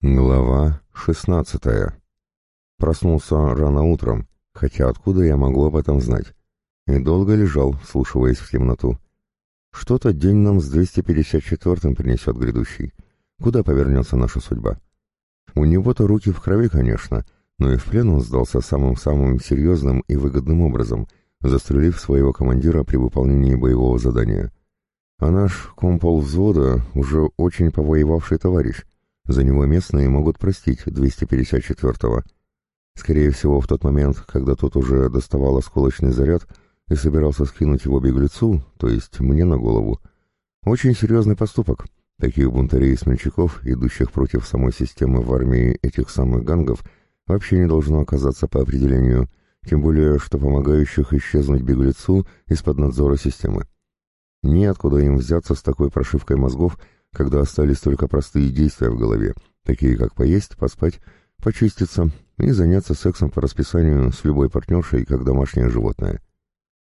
Глава шестнадцатая. Проснулся рано утром, хотя откуда я могу об этом знать? И долго лежал, вслушиваясь в темноту. Что-то день нам с 254-м принесет грядущий. Куда повернется наша судьба? У него-то руки в крови, конечно, но и в плен он сдался самым-самым серьезным и выгодным образом, застрелив своего командира при выполнении боевого задания. А наш компол взвода уже очень повоевавший товарищ — за него местные могут простить 254-го. Скорее всего, в тот момент, когда тот уже доставал осколочный заряд и собирался скинуть его беглецу, то есть мне на голову. Очень серьезный поступок. Таких бунтарей и смельчаков, идущих против самой системы в армии этих самых гангов, вообще не должно оказаться по определению, тем более, что помогающих исчезнуть беглецу из-под надзора системы. Неоткуда им взяться с такой прошивкой мозгов, когда остались только простые действия в голове, такие как поесть, поспать, почиститься и заняться сексом по расписанию с любой партнершей, как домашнее животное.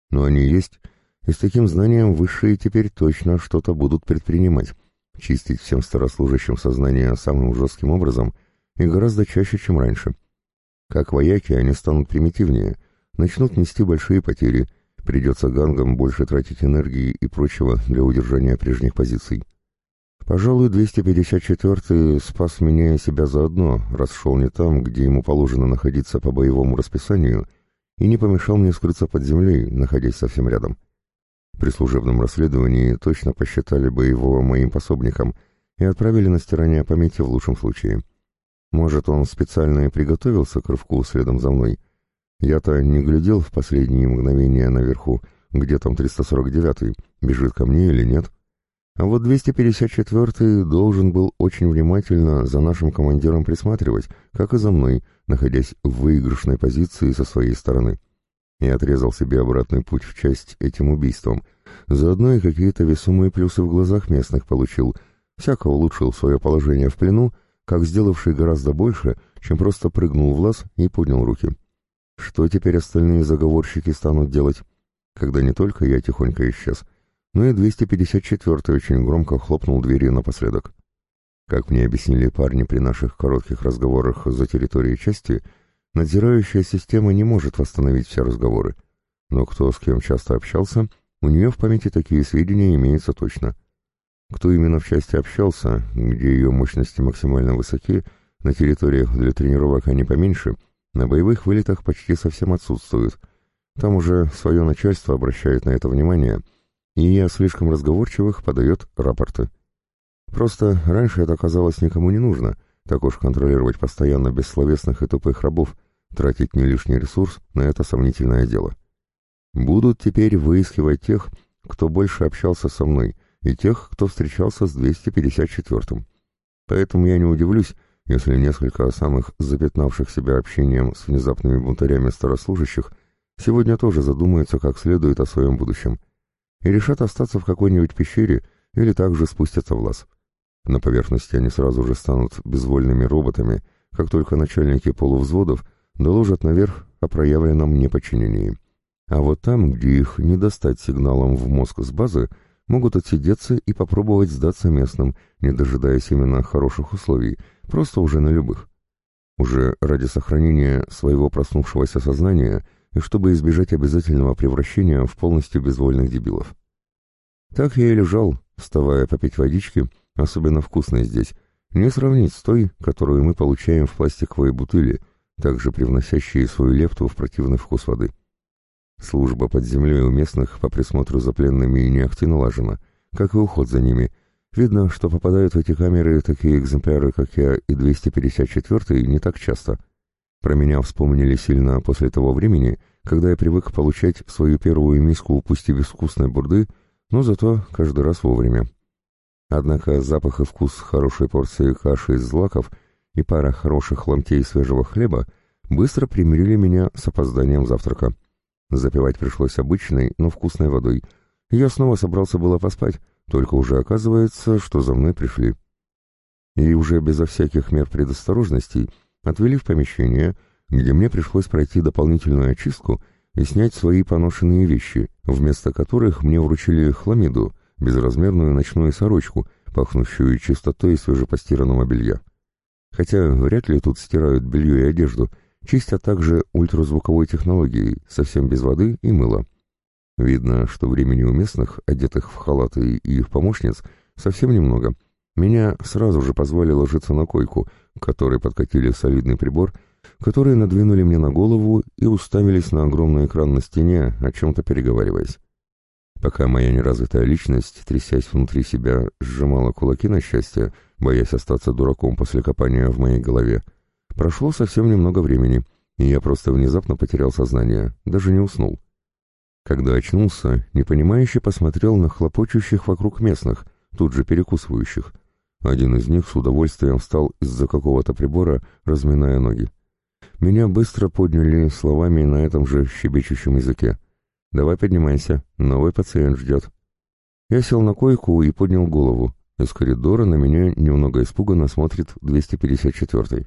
Но они есть, и с таким знанием высшие теперь точно что-то будут предпринимать, чистить всем старослужащим сознание самым жестким образом и гораздо чаще, чем раньше. Как вояки они станут примитивнее, начнут нести большие потери, придется гангам больше тратить энергии и прочего для удержания прежних позиций. Пожалуй, 254-й спас меня и себя заодно, раз шел не там, где ему положено находиться по боевому расписанию, и не помешал мне скрыться под землей, находясь совсем рядом. При служебном расследовании точно посчитали бы его моим пособником и отправили на стирание памяти в лучшем случае. Может, он специально и приготовился к рывку следом за мной. Я-то не глядел в последние мгновения наверху, где там 349-й, бежит ко мне или нет. — а вот 254-й должен был очень внимательно за нашим командиром присматривать, как и за мной, находясь в выигрышной позиции со своей стороны. И отрезал себе обратный путь в часть этим убийством. Заодно и какие-то весомые плюсы в глазах местных получил. Всяко улучшил свое положение в плену, как сделавший гораздо больше, чем просто прыгнул в лаз и поднял руки. Что теперь остальные заговорщики станут делать, когда не только я тихонько исчез, но и 254-й очень громко хлопнул дверью напоследок. Как мне объяснили парни при наших коротких разговорах за территорией части, надзирающая система не может восстановить все разговоры. Но кто с кем часто общался, у нее в памяти такие сведения имеются точно. Кто именно в части общался, где ее мощности максимально высоки, на территориях для тренировок они поменьше, на боевых вылетах почти совсем отсутствуют. Там уже свое начальство обращает на это внимание — и я слишком разговорчивых подает рапорты. Просто раньше это казалось никому не нужно, так уж контролировать постоянно бессловесных и тупых рабов, тратить не лишний ресурс на это сомнительное дело. Будут теперь выискивать тех, кто больше общался со мной, и тех, кто встречался с 254-м. Поэтому я не удивлюсь, если несколько самых запятнавших себя общением с внезапными бунтарями старослужащих сегодня тоже задумаются как следует о своем будущем – и решат остаться в какой-нибудь пещере или также спустятся в лаз. На поверхности они сразу же станут безвольными роботами, как только начальники полувзводов доложат наверх о проявленном неподчинении. А вот там, где их не достать сигналом в мозг с базы, могут отсидеться и попробовать сдаться местным, не дожидаясь именно хороших условий, просто уже на любых. Уже ради сохранения своего проснувшегося сознания – и чтобы избежать обязательного превращения в полностью безвольных дебилов. Так я и лежал, вставая попить водички, особенно вкусной здесь, не сравнить с той, которую мы получаем в пластиковой бутыли, также привносящие свою лепту в противный вкус воды. Служба под землей у местных по присмотру за пленными не ахти налажена, как и уход за ними. Видно, что попадают в эти камеры такие экземпляры, как я и 254 не так часто — про меня вспомнили сильно после того времени, когда я привык получать свою первую миску пусть и безвкусной бурды, но зато каждый раз вовремя. Однако запах и вкус хорошей порции каши из злаков и пара хороших ломтей свежего хлеба быстро примирили меня с опозданием завтрака. Запивать пришлось обычной, но вкусной водой. Я снова собрался было поспать, только уже оказывается, что за мной пришли. И уже безо всяких мер предосторожностей отвели в помещение, где мне пришлось пройти дополнительную очистку и снять свои поношенные вещи, вместо которых мне вручили хламиду, безразмерную ночную сорочку, пахнущую чистотой свежепостиранного белья. Хотя вряд ли тут стирают белье и одежду, чистят также ультразвуковой технологией, совсем без воды и мыла. Видно, что времени у местных, одетых в халаты и их помощниц, совсем немного. Меня сразу же позвали ложиться на койку, к которой подкатили солидный прибор, который надвинули мне на голову и уставились на огромный экран на стене, о чем-то переговариваясь. Пока моя неразвитая личность, трясясь внутри себя, сжимала кулаки на счастье, боясь остаться дураком после копания в моей голове, прошло совсем немного времени, и я просто внезапно потерял сознание, даже не уснул. Когда очнулся, непонимающе посмотрел на хлопочущих вокруг местных, тут же перекусывающих. Один из них с удовольствием встал из-за какого-то прибора, разминая ноги. Меня быстро подняли словами на этом же щебечущем языке. «Давай поднимайся, новый пациент ждет». Я сел на койку и поднял голову. Из коридора на меня немного испуганно смотрит 254-й.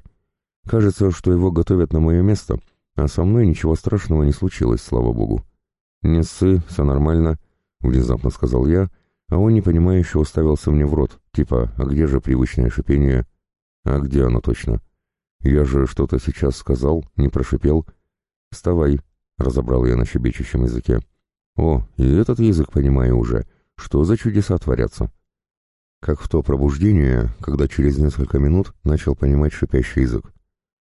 Кажется, что его готовят на мое место, а со мной ничего страшного не случилось, слава богу. «Не ссы, все нормально», — внезапно сказал я, а он непонимающе уставился мне в рот, типа «А где же привычное шипение?» «А где оно точно?» «Я же что-то сейчас сказал, не прошипел». «Вставай», — разобрал я на щебечущем языке. «О, и этот язык понимаю уже. Что за чудеса творятся?» Как в то пробуждение, когда через несколько минут начал понимать шипящий язык.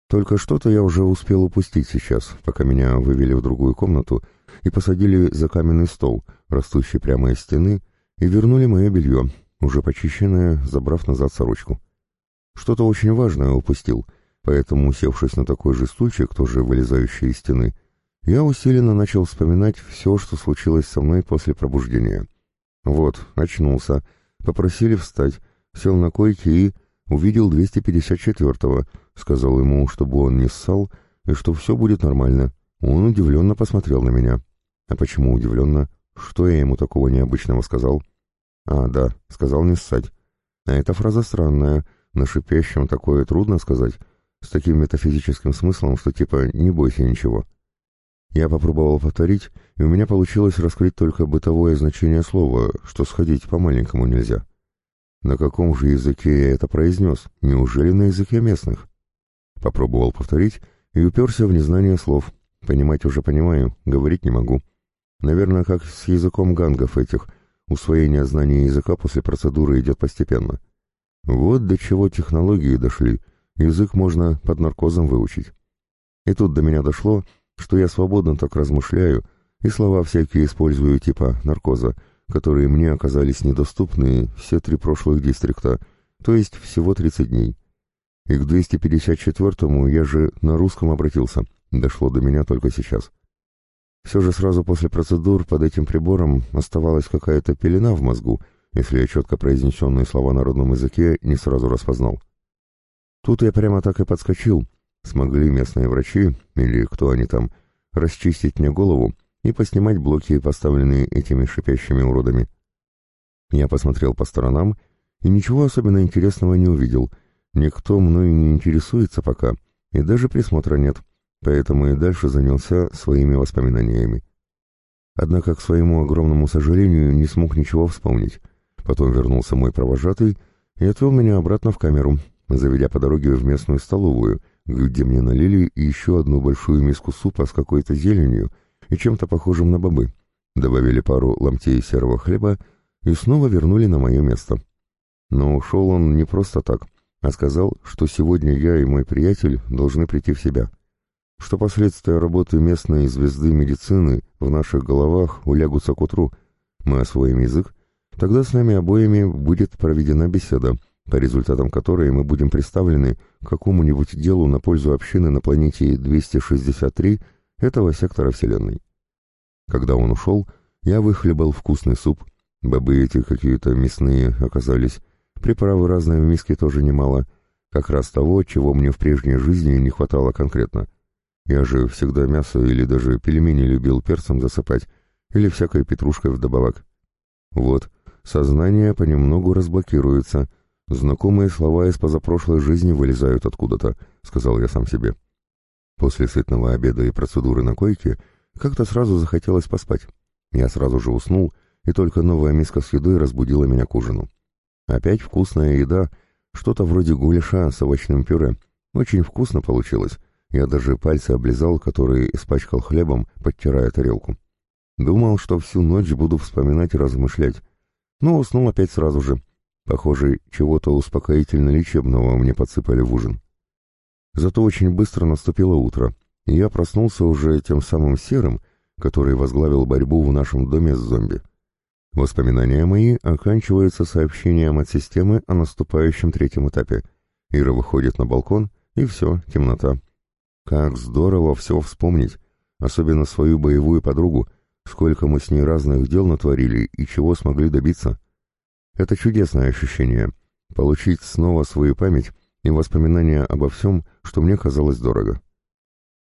Только что-то я уже успел упустить сейчас, пока меня вывели в другую комнату и посадили за каменный стол, растущий прямо из стены, и вернули мое белье, уже почищенное, забрав назад сорочку. Что-то очень важное упустил, поэтому, усевшись на такой же стульчик, тоже вылезающий из стены, я усиленно начал вспоминать все, что случилось со мной после пробуждения. Вот, очнулся, попросили встать, сел на койке и увидел 254-го, сказал ему, чтобы он не ссал и что все будет нормально. Он удивленно посмотрел на меня. А почему удивленно? Что я ему такого необычного сказал? А, да, сказал не ссать. А эта фраза странная, на шипящем такое трудно сказать, с таким метафизическим смыслом, что типа «не бойся ничего». Я попробовал повторить, и у меня получилось раскрыть только бытовое значение слова, что сходить по-маленькому нельзя. На каком же языке я это произнес? Неужели на языке местных? Попробовал повторить и уперся в незнание слов. Понимать уже понимаю, говорить не могу. Наверное, как с языком гангов этих. Усвоение знания языка после процедуры идет постепенно. Вот до чего технологии дошли. Язык можно под наркозом выучить. И тут до меня дошло, что я свободно так размышляю, и слова всякие использую типа наркоза, которые мне оказались недоступны все три прошлых дистрикта, то есть всего 30 дней. И к 254-му я же на русском обратился, дошло до меня только сейчас. Все же сразу после процедур под этим прибором оставалась какая-то пелена в мозгу, если я четко произнесенные слова на родном языке не сразу распознал. Тут я прямо так и подскочил. Смогли местные врачи, или кто они там, расчистить мне голову и поснимать блоки, поставленные этими шипящими уродами. Я посмотрел по сторонам и ничего особенно интересного не увидел. Никто мною не интересуется пока, и даже присмотра нет, поэтому и дальше занялся своими воспоминаниями. Однако, к своему огромному сожалению, не смог ничего вспомнить. Потом вернулся мой провожатый и отвел меня обратно в камеру, заведя по дороге в местную столовую, где мне налили еще одну большую миску супа с какой-то зеленью и чем-то похожим на бобы, добавили пару ломтей серого хлеба и снова вернули на мое место. Но ушел он не просто так, а сказал, что сегодня я и мой приятель должны прийти в себя, что последствия работы местной звезды медицины в наших головах улягутся к утру, мы освоим язык, тогда с нами обоими будет проведена беседа, по результатам которой мы будем представлены какому-нибудь делу на пользу общины на планете 263 этого сектора Вселенной. Когда он ушел, я выхлебал вкусный суп, бобы эти какие-то мясные оказались, приправы разные в миске тоже немало, как раз того, чего мне в прежней жизни не хватало конкретно. Я же всегда мясо или даже пельмени любил перцем засыпать, или всякой петрушкой вдобавок. Вот, сознание понемногу разблокируется, знакомые слова из позапрошлой жизни вылезают откуда-то, сказал я сам себе. После сытного обеда и процедуры на койке как-то сразу захотелось поспать. Я сразу же уснул, и только новая миска с едой разбудила меня к ужину. Опять вкусная еда, Что-то вроде гуляша с овощным пюре. Очень вкусно получилось. Я даже пальцы облизал, которые испачкал хлебом, подтирая тарелку. Думал, что всю ночь буду вспоминать и размышлять. Но уснул опять сразу же. Похоже, чего-то успокоительно-лечебного мне подсыпали в ужин. Зато очень быстро наступило утро, и я проснулся уже тем самым серым, который возглавил борьбу в нашем доме с зомби. Воспоминания мои оканчиваются сообщением от системы о наступающем третьем этапе. Ира выходит на балкон, и все, темнота. Как здорово все вспомнить, особенно свою боевую подругу, сколько мы с ней разных дел натворили и чего смогли добиться. Это чудесное ощущение — получить снова свою память и воспоминания обо всем, что мне казалось дорого.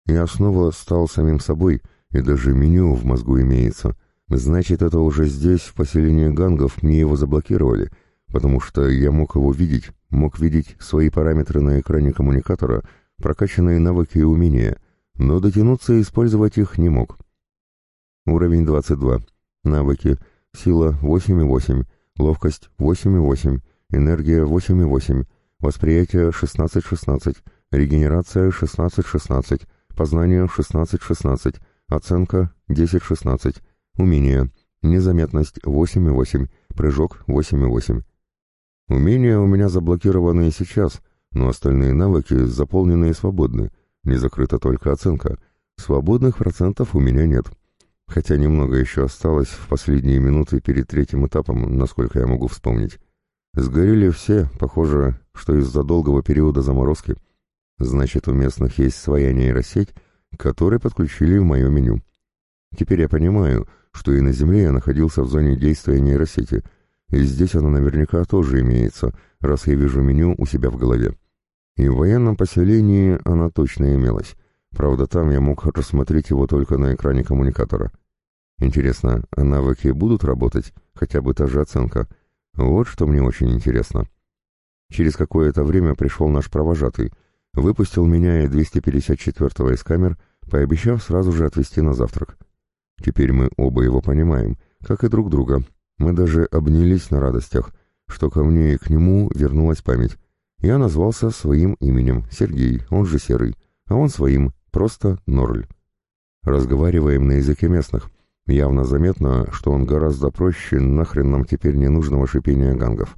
Я снова стал самим собой, и даже меню в мозгу имеется. Значит, это уже здесь, в поселении гангов, мне его заблокировали, потому что я мог его видеть, мог видеть свои параметры на экране коммуникатора, прокачанные навыки и умения, но дотянуться и использовать их не мог. Уровень 22. Навыки. Сила 8,8. Ловкость 8,8. Энергия 8,8. Восприятие 16,16. Регенерация 16,16. Познание 16-16, оценка 10-16, умение, незаметность 8,8, прыжок 8,8. Умения у меня заблокированы и сейчас, но остальные навыки заполнены и свободны, не закрыта только оценка. Свободных процентов у меня нет. Хотя немного еще осталось в последние минуты перед третьим этапом, насколько я могу вспомнить. Сгорели все, похоже, что из-за долгого периода заморозки. Значит, у местных есть своя нейросеть, которой подключили в мое меню. Теперь я понимаю, что и на Земле я находился в зоне действия нейросети, и здесь она наверняка тоже имеется, раз я вижу меню у себя в голове. И в военном поселении она точно имелась. Правда, там я мог рассмотреть его только на экране коммуникатора. Интересно, а навыки будут работать? Хотя бы та же оценка. Вот что мне очень интересно. Через какое-то время пришел наш провожатый — выпустил меня и 254-го из камер, пообещав сразу же отвезти на завтрак. Теперь мы оба его понимаем, как и друг друга. Мы даже обнялись на радостях, что ко мне и к нему вернулась память. Я назвался своим именем, Сергей, он же Серый, а он своим, просто Норль. Разговариваем на языке местных. Явно заметно, что он гораздо проще нахрен нам теперь ненужного шипения гангов.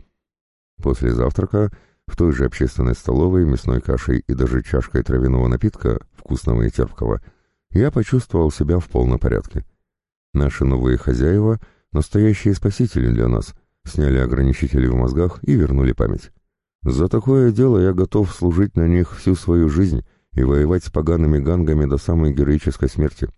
После завтрака в той же общественной столовой, мясной кашей и даже чашкой травяного напитка, вкусного и терпкого, я почувствовал себя в полном порядке. Наши новые хозяева — настоящие спасители для нас, сняли ограничители в мозгах и вернули память. За такое дело я готов служить на них всю свою жизнь и воевать с погаными гангами до самой героической смерти.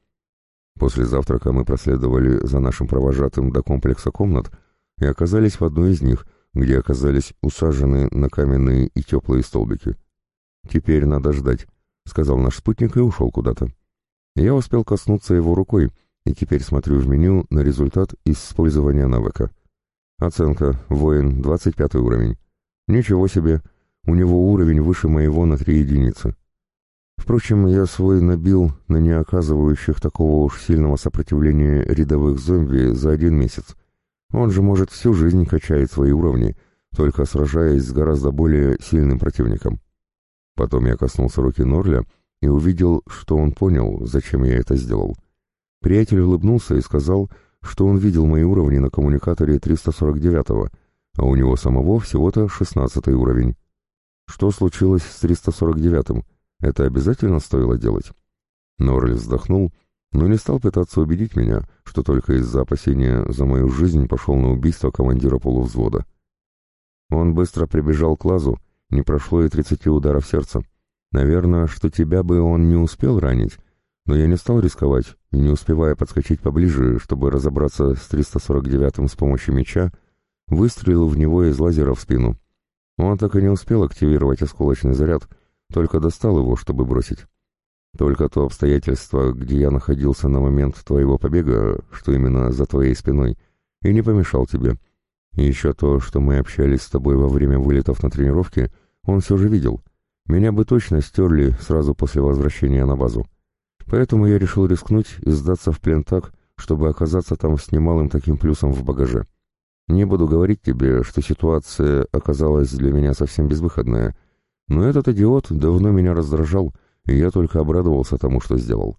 После завтрака мы проследовали за нашим провожатым до комплекса комнат и оказались в одной из них, где оказались усажены на каменные и теплые столбики. «Теперь надо ждать», — сказал наш спутник и ушел куда-то. Я успел коснуться его рукой, и теперь смотрю в меню на результат использования навыка. Оценка «Воин», 25 уровень. Ничего себе, у него уровень выше моего на три единицы. Впрочем, я свой набил на не оказывающих такого уж сильного сопротивления рядовых зомби за один месяц, он же может всю жизнь качать свои уровни, только сражаясь с гораздо более сильным противником. Потом я коснулся руки Норля и увидел, что он понял, зачем я это сделал. Приятель улыбнулся и сказал, что он видел мои уровни на коммуникаторе 349-го, а у него самого всего-то 16 уровень. Что случилось с 349-м? Это обязательно стоило делать? Норль вздохнул но не стал пытаться убедить меня, что только из-за опасения за мою жизнь пошел на убийство командира полувзвода. Он быстро прибежал к лазу, не прошло и тридцати ударов сердца. Наверное, что тебя бы он не успел ранить, но я не стал рисковать, и не успевая подскочить поближе, чтобы разобраться с 349-м с помощью меча, выстрелил в него из лазера в спину. Он так и не успел активировать осколочный заряд, только достал его, чтобы бросить. Только то обстоятельство, где я находился на момент твоего побега, что именно за твоей спиной, и не помешал тебе. И еще то, что мы общались с тобой во время вылетов на тренировке, он все же видел. Меня бы точно стерли сразу после возвращения на базу. Поэтому я решил рискнуть и сдаться в плен так, чтобы оказаться там с немалым таким плюсом в багаже. Не буду говорить тебе, что ситуация оказалась для меня совсем безвыходная, но этот идиот давно меня раздражал, и я только обрадовался тому, что сделал.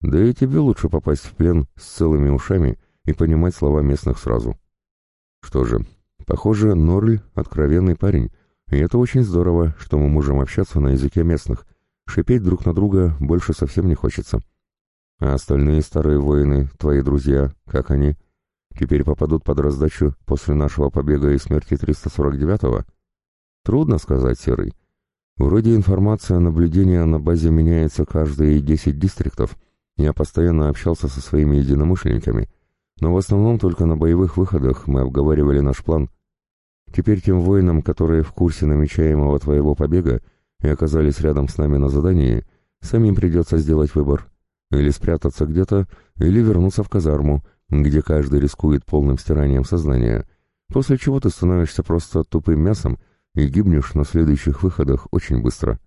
Да и тебе лучше попасть в плен с целыми ушами и понимать слова местных сразу. Что же, похоже, Норль — откровенный парень, и это очень здорово, что мы можем общаться на языке местных. Шипеть друг на друга больше совсем не хочется. А остальные старые воины, твои друзья, как они? Теперь попадут под раздачу после нашего побега и смерти 349-го? Трудно сказать, Серый. Вроде информация наблюдения на базе меняется каждые 10 дистриктов. Я постоянно общался со своими единомышленниками, но в основном только на боевых выходах мы обговаривали наш план — Теперь тем воинам, которые в курсе намечаемого твоего побега и оказались рядом с нами на задании, самим придется сделать выбор. Или спрятаться где-то, или вернуться в казарму, где каждый рискует полным стиранием сознания, после чего ты становишься просто тупым мясом и гибнешь на следующих выходах очень быстро.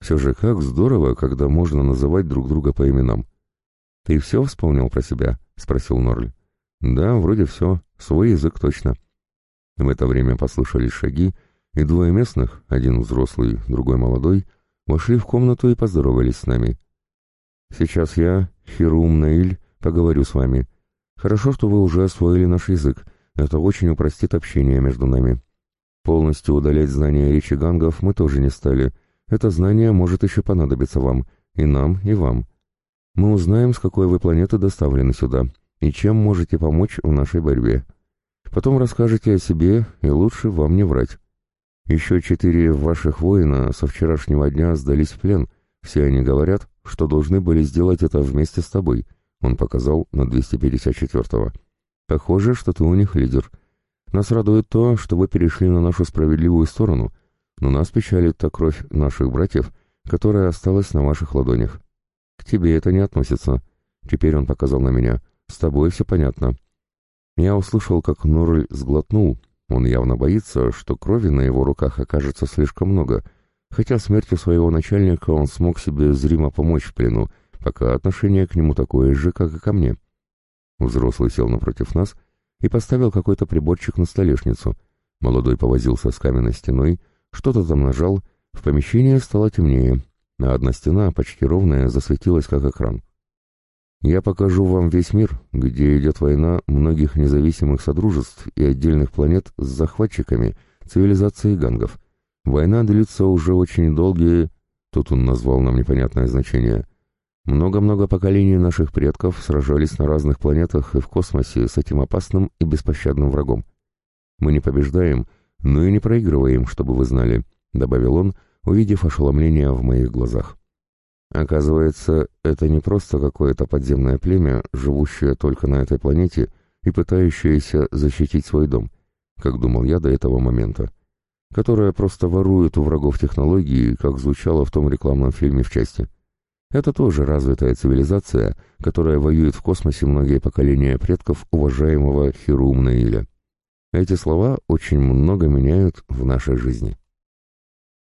Все же как здорово, когда можно называть друг друга по именам. «Ты все вспомнил про себя?» — спросил Норль. «Да, вроде все. Свой язык точно». В это время послышались шаги, и двое местных, один взрослый, другой молодой, вошли в комнату и поздоровались с нами. «Сейчас я, Хирум Наиль, поговорю с вами. Хорошо, что вы уже освоили наш язык. Это очень упростит общение между нами. Полностью удалять знания речи гангов мы тоже не стали. Это знание может еще понадобиться вам, и нам, и вам. Мы узнаем, с какой вы планеты доставлены сюда, и чем можете помочь в нашей борьбе». Потом расскажете о себе, и лучше вам не врать. Еще четыре ваших воина со вчерашнего дня сдались в плен. Все они говорят, что должны были сделать это вместе с тобой. Он показал на 254-го. Похоже, что ты у них лидер. Нас радует то, что вы перешли на нашу справедливую сторону, но нас печалит та кровь наших братьев, которая осталась на ваших ладонях. К тебе это не относится. Теперь он показал на меня. С тобой все понятно. Я услышал, как Норль сглотнул. Он явно боится, что крови на его руках окажется слишком много, хотя смертью своего начальника он смог себе зримо помочь в плену, пока отношение к нему такое же, как и ко мне. Взрослый сел напротив нас поставил какой-то приборчик на столешницу. Молодой повозился с каменной стеной, что-то там нажал, в помещении стало темнее, а одна стена, почти ровная, засветилась как экран. Я покажу вам весь мир, где идет война многих независимых содружеств и отдельных планет с захватчиками, цивилизацией гангов. Война длится уже очень долгие... Тут он назвал нам непонятное значение. Много-много поколений наших предков сражались на разных планетах и в космосе с этим опасным и беспощадным врагом. Мы не побеждаем, но и не проигрываем, чтобы вы знали, — добавил он, увидев ошеломление в моих глазах. Оказывается, это не просто какое-то подземное племя, живущее только на этой планете и пытающееся защитить свой дом, как думал я до этого момента, которое просто ворует у врагов технологии, как звучало в том рекламном фильме в части. Это тоже развитая цивилизация, которая воюет в космосе многие поколения предков уважаемого Хирум Наиля. Эти слова очень много меняют в нашей жизни.